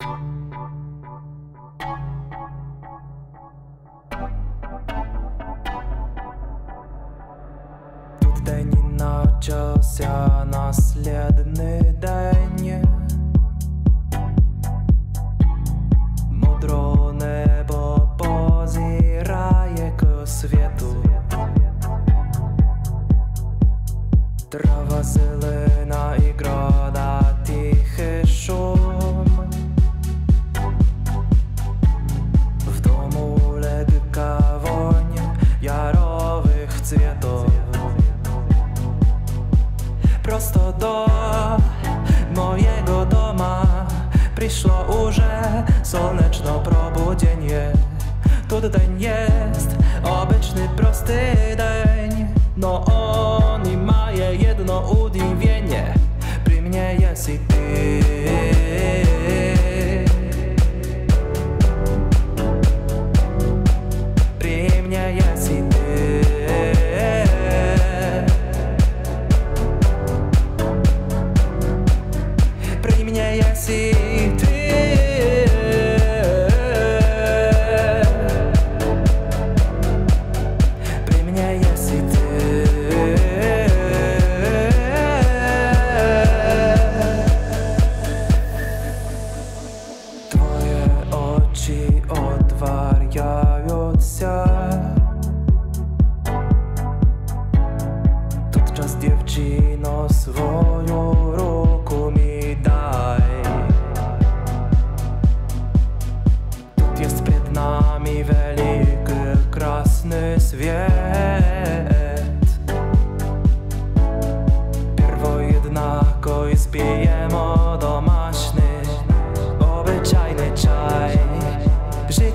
Тут День и начался наследный do mojego doma. Przyszło urze słoneczno probudzenie. Tu dzień jest obyczny prosty dzień. No o pri mne je si ty.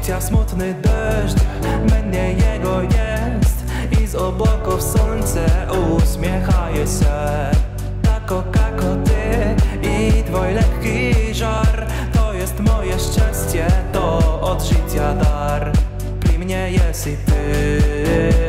Życia smutny deszcz, mnie jego jest I z obłoków słońce uśmiechaje się. Tako kako ty i twój lekki żar To jest moje szczęście, to od życia dar. Pri mnie jest i ty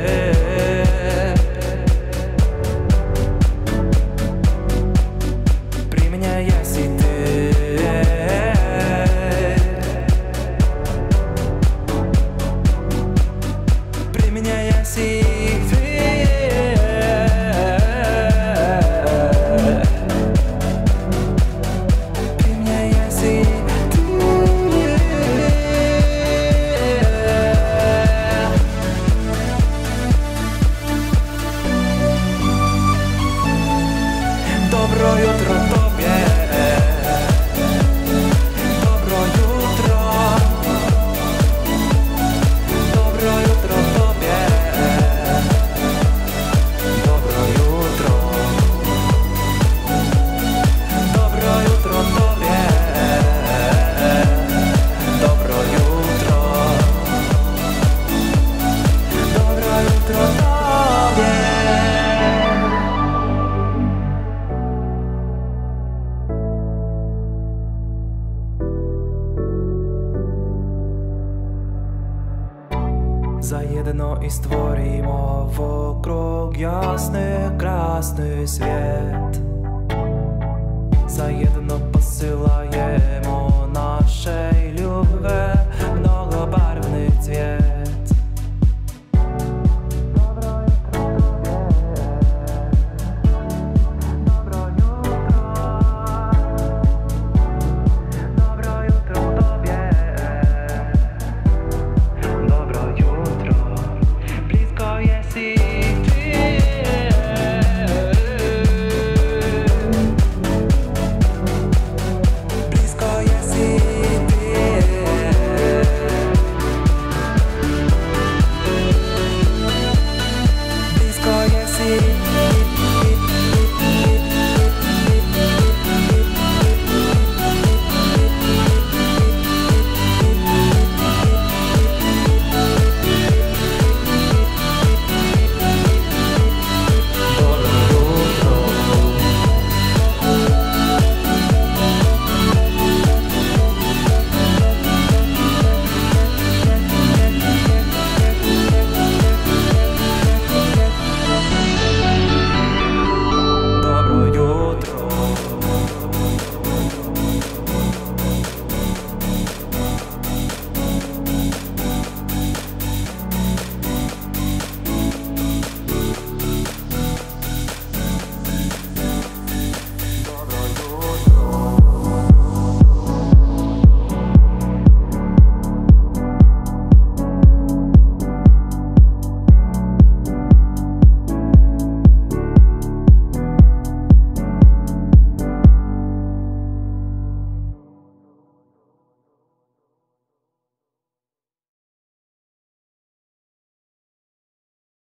Заєдно і створімо вокруг ясний красний світ. Заєдно посилай.